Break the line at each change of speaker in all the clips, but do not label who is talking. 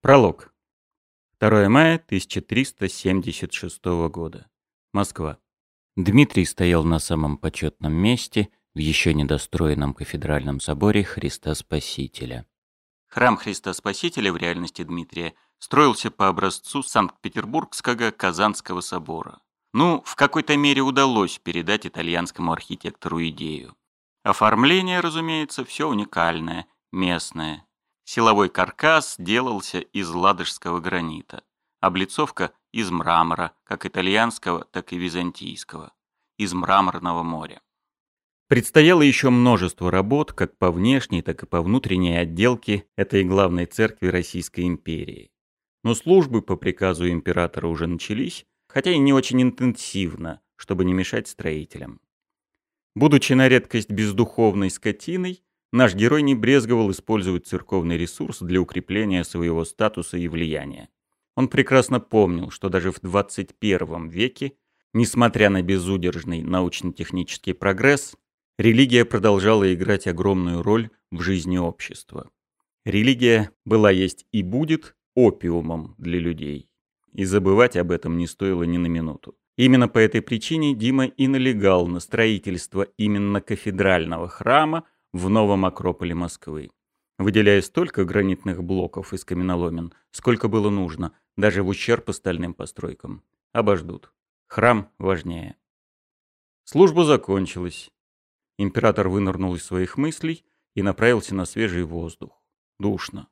Пролог. 2 мая 1376 года. Москва. Дмитрий стоял на самом почетном месте в еще недостроенном кафедральном соборе Христа Спасителя. Храм Христа Спасителя в реальности Дмитрия строился по образцу Санкт-Петербургского Казанского собора. Ну, в какой-то мере удалось передать итальянскому архитектору идею. Оформление, разумеется, все уникальное, местное, Силовой каркас делался из ладожского гранита, облицовка из мрамора, как итальянского, так и византийского, из мраморного моря. Предстояло еще множество работ, как по внешней, так и по внутренней отделке этой главной церкви Российской империи. Но службы по приказу императора уже начались, хотя и не очень интенсивно, чтобы не мешать строителям. Будучи на редкость бездуховной скотиной, Наш герой не брезговал использовать церковный ресурс для укрепления своего статуса и влияния. Он прекрасно помнил, что даже в 21 веке, несмотря на безудержный научно-технический прогресс, религия продолжала играть огромную роль в жизни общества. Религия была, есть и будет опиумом для людей. И забывать об этом не стоило ни на минуту. Именно по этой причине Дима и налегал на строительство именно кафедрального храма, в новом Акрополе Москвы, выделяя столько гранитных блоков из каменоломен, сколько было нужно, даже в ущерб остальным постройкам. Обождут. Храм важнее. Служба закончилась. Император вынырнул из своих мыслей и направился на свежий воздух. Душно.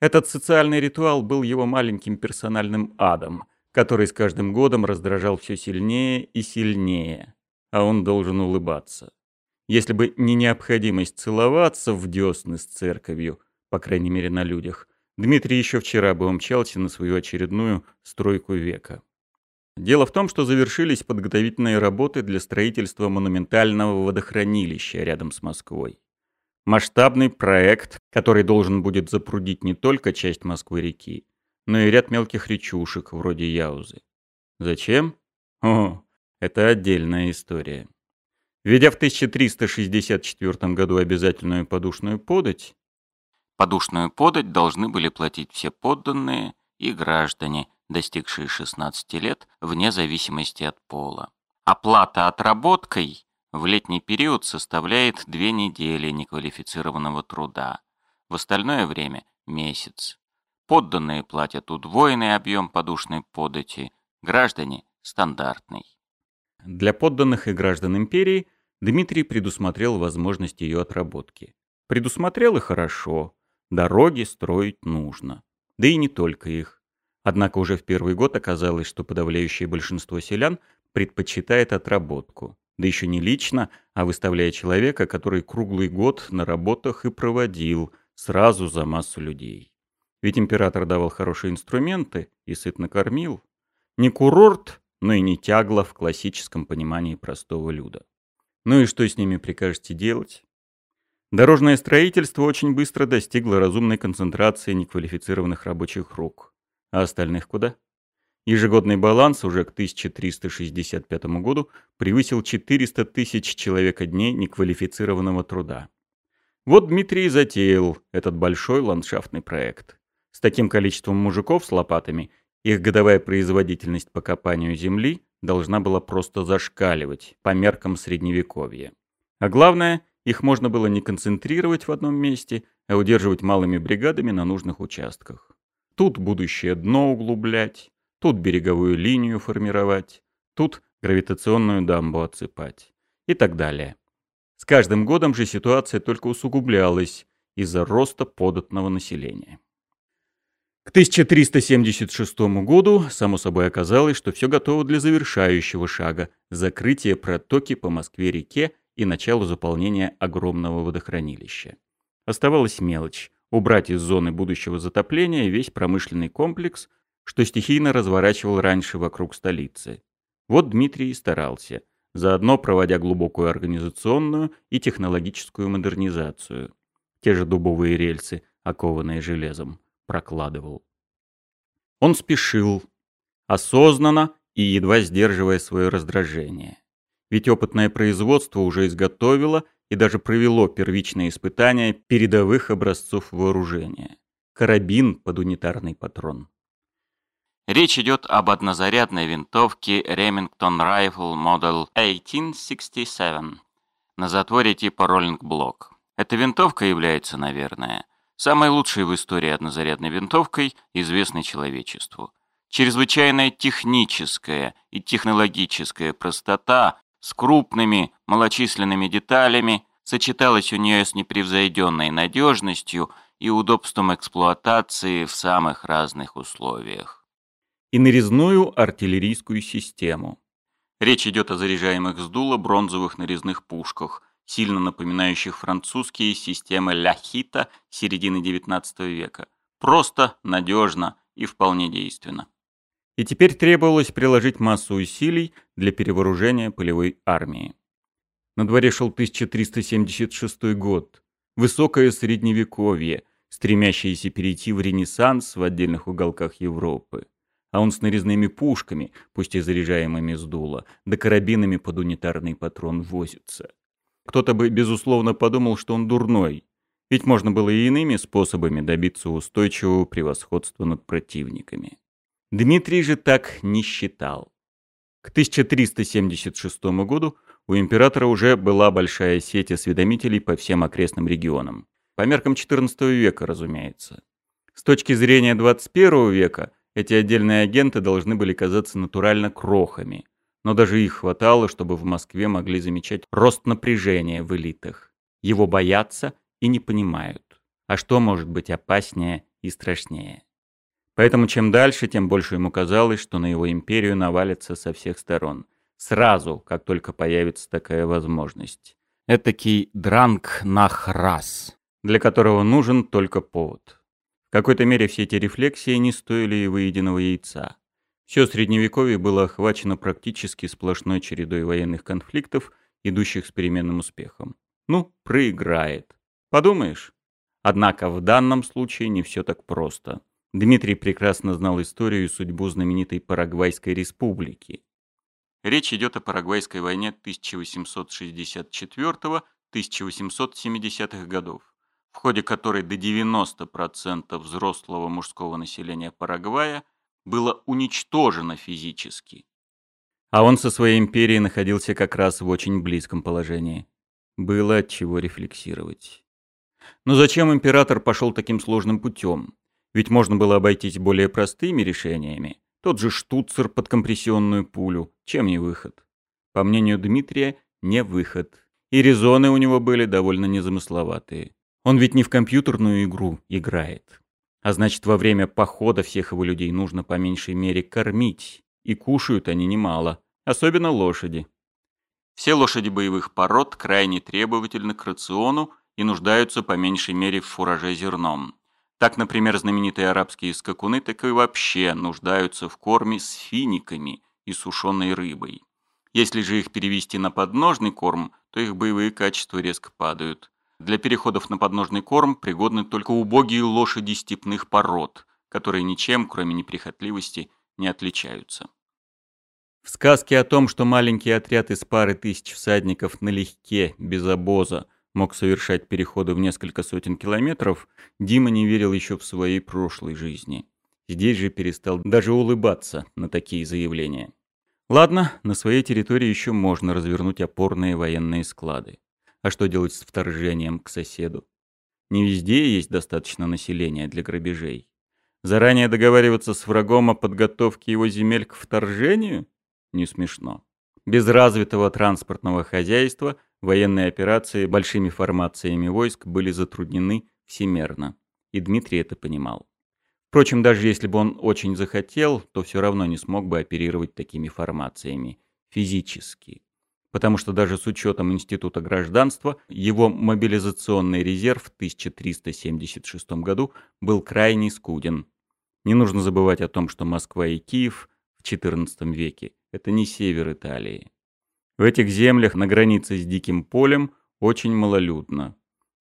Этот социальный ритуал был его маленьким персональным адом, который с каждым годом раздражал все сильнее и сильнее, а он должен улыбаться. Если бы не необходимость целоваться в десны с церковью, по крайней мере на людях, Дмитрий еще вчера бы умчался на свою очередную стройку века. Дело в том, что завершились подготовительные работы для строительства монументального водохранилища рядом с Москвой. Масштабный проект, который должен будет запрудить не только часть Москвы-реки, но и ряд мелких речушек, вроде Яузы. Зачем? О, это отдельная история. Введя в 1364 году обязательную подушную подать, подушную подать должны были платить все подданные и граждане, достигшие 16 лет, вне зависимости от пола. Оплата отработкой в летний период составляет две недели неквалифицированного труда. В остальное время – месяц. Подданные платят удвоенный объем подушной подати, граждане – стандартный. Для подданных и граждан империи Дмитрий предусмотрел возможность ее отработки. Предусмотрел и хорошо. Дороги строить нужно. Да и не только их. Однако уже в первый год оказалось, что подавляющее большинство селян предпочитает отработку. Да еще не лично, а выставляя человека, который круглый год на работах и проводил, сразу за массу людей. Ведь император давал хорошие инструменты и сытно кормил. Не курорт, но и не тягло в классическом понимании простого люда. Ну и что с ними прикажете делать? Дорожное строительство очень быстро достигло разумной концентрации неквалифицированных рабочих рук. А остальных куда? Ежегодный баланс уже к 1365 году превысил 400 тысяч человека-дней неквалифицированного труда. Вот Дмитрий затеял этот большой ландшафтный проект. С таким количеством мужиков с лопатами их годовая производительность по копанию земли должна была просто зашкаливать по меркам средневековья. А главное, их можно было не концентрировать в одном месте, а удерживать малыми бригадами на нужных участках. Тут будущее дно углублять, тут береговую линию формировать, тут гравитационную дамбу отсыпать и так далее. С каждым годом же ситуация только усугублялась из-за роста податного населения. К 1376 году, само собой оказалось, что все готово для завершающего шага – закрытия протоки по Москве-реке и началу заполнения огромного водохранилища. Оставалась мелочь – убрать из зоны будущего затопления весь промышленный комплекс, что стихийно разворачивал раньше вокруг столицы. Вот Дмитрий и старался, заодно проводя глубокую организационную и технологическую модернизацию. Те же дубовые рельсы, окованные железом прокладывал. Он спешил, осознанно и едва сдерживая свое раздражение. Ведь опытное производство уже изготовило и даже провело первичные испытания передовых образцов вооружения. карабин под унитарный патрон.
Речь идет об однозарядной винтовке Remington Rifle Model 1867 на затворе типа Rolling Block. Эта винтовка является, наверное, самой лучшей в истории однозарядной винтовкой, известной человечеству. Чрезвычайная техническая и технологическая простота с крупными малочисленными деталями сочеталась у нее с непревзойденной надежностью и удобством эксплуатации в самых разных условиях.
И нарезную артиллерийскую систему.
Речь идет о заряжаемых с дула бронзовых нарезных пушках, сильно напоминающих французские системы Ляхита середины XIX века. Просто, надежно и вполне действенно.
И теперь требовалось приложить массу усилий для перевооружения полевой армии. На дворе шел 1376 год. Высокое средневековье, стремящиеся перейти в Ренессанс в отдельных уголках Европы. А он с нарезными пушками, пусть и заряжаемыми с дула, да карабинами под унитарный патрон возится. Кто-то бы, безусловно, подумал, что он дурной, ведь можно было и иными способами добиться устойчивого превосходства над противниками. Дмитрий же так не считал. К 1376 году у императора уже была большая сеть осведомителей по всем окрестным регионам. По меркам XIV века, разумеется. С точки зрения XXI века эти отдельные агенты должны были казаться натурально крохами. Но даже их хватало, чтобы в Москве могли замечать рост напряжения в элитах. Его боятся и не понимают. А что может быть опаснее и страшнее? Поэтому чем дальше, тем больше ему казалось, что на его империю навалится со всех сторон. Сразу, как только появится такая возможность. Этакий дранг нахрас для которого нужен только повод. В какой-то мере все эти рефлексии не стоили и выеденного яйца. Все Средневековье было охвачено практически сплошной чередой военных конфликтов, идущих с переменным успехом. Ну, проиграет. Подумаешь? Однако в данном случае не все так просто. Дмитрий прекрасно знал историю и судьбу знаменитой Парагвайской республики.
Речь идет о Парагвайской войне 1864-1870-х годов в ходе которой до 90% взрослого мужского населения Парагвая было уничтожено физически.
А он со своей империей находился как раз в очень близком положении. Было от чего рефлексировать. Но зачем император пошел таким сложным путем? Ведь можно было обойтись более простыми решениями. Тот же штуцер под компрессионную пулю. Чем не выход? По мнению Дмитрия, не выход. И резоны у него были довольно незамысловатые. Он ведь не в компьютерную игру играет. А значит, во время похода всех его людей нужно по меньшей мере кормить. И кушают они немало, особенно лошади.
Все лошади боевых пород крайне требовательны к рациону и нуждаются по меньшей мере в фураже зерном. Так, например, знаменитые арабские скакуны так и вообще нуждаются в корме с финиками и сушеной рыбой. Если же их перевести на подножный корм, то их боевые качества резко падают. Для переходов на подножный корм пригодны только убогие лошади степных пород, которые ничем, кроме неприхотливости, не отличаются.
В сказке о том, что маленький отряд из пары тысяч всадников налегке, без обоза, мог совершать переходы в несколько сотен километров, Дима не верил еще в своей прошлой жизни. Здесь же перестал даже улыбаться на такие заявления. Ладно, на своей территории еще можно развернуть опорные военные склады. А что делать с вторжением к соседу? Не везде есть достаточно населения для грабежей. Заранее договариваться с врагом о подготовке его земель к вторжению? Не смешно. Без развитого транспортного хозяйства военные операции большими формациями войск были затруднены всемерно. И Дмитрий это понимал. Впрочем, даже если бы он очень захотел, то все равно не смог бы оперировать такими формациями физически потому что даже с учетом Института гражданства его мобилизационный резерв в 1376 году был крайне скуден. Не нужно забывать о том, что Москва и Киев в XIV веке – это не север Италии. В этих землях на границе с Диким полем очень малолюдно.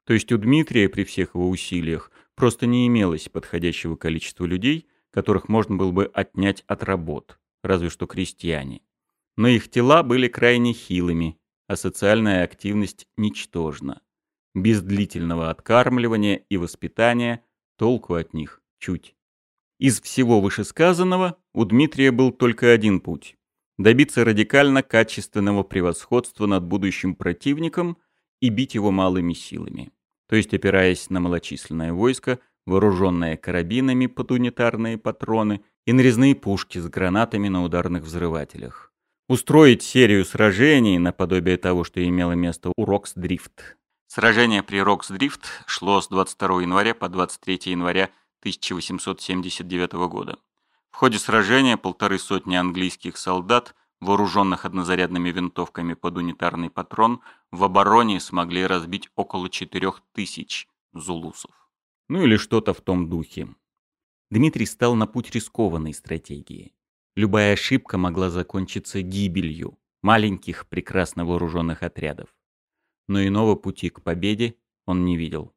То есть у Дмитрия при всех его усилиях просто не имелось подходящего количества людей, которых можно было бы отнять от работ, разве что крестьяне но их тела были крайне хилыми, а социальная активность ничтожна. Без длительного откармливания и воспитания толку от них чуть. Из всего вышесказанного у Дмитрия был только один путь – добиться радикально качественного превосходства над будущим противником и бить его малыми силами, то есть опираясь на малочисленное войско, вооруженное карабинами под унитарные патроны и нарезные пушки с гранатами на ударных взрывателях. Устроить серию сражений наподобие того, что имело место у Роркс-Дрифт.
Сражение при Роркс-Дрифт шло с 22 января по 23 января 1879 года. В ходе сражения полторы сотни английских солдат, вооруженных однозарядными винтовками под унитарный патрон, в обороне смогли разбить около 4000 зулусов.
Ну или что-то в том духе. Дмитрий стал на путь рискованной стратегии. Любая ошибка могла закончиться гибелью маленьких прекрасно вооруженных отрядов. Но иного пути к победе он не видел.